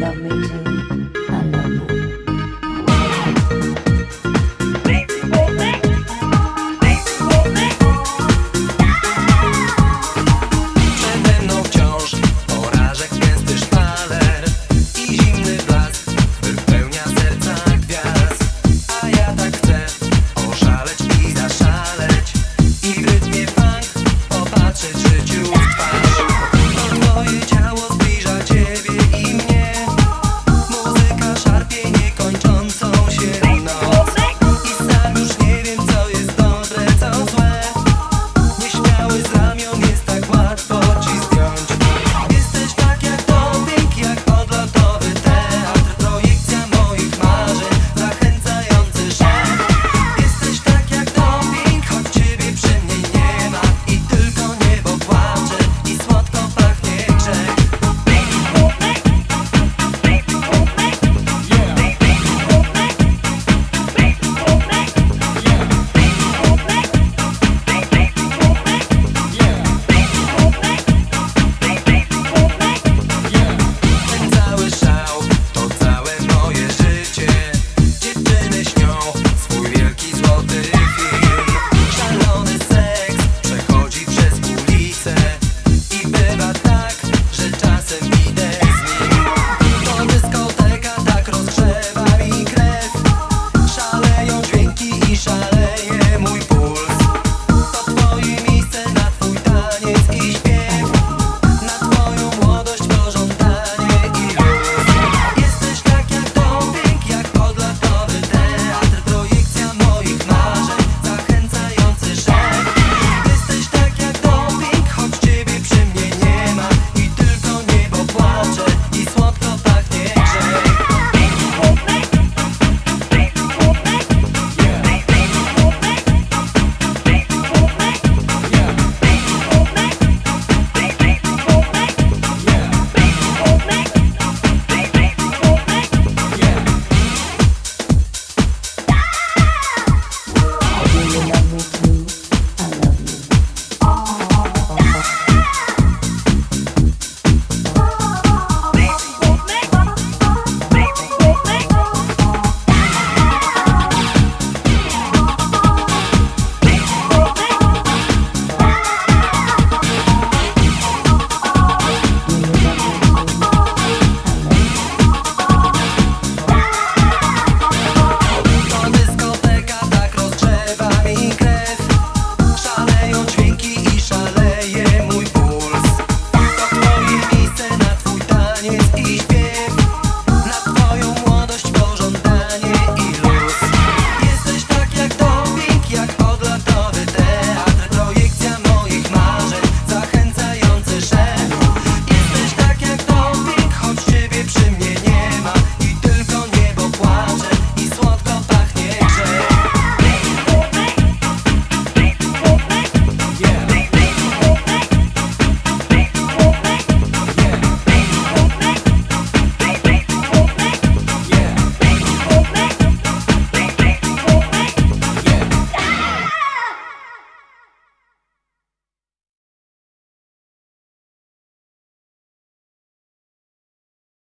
love me too. Dźwięki i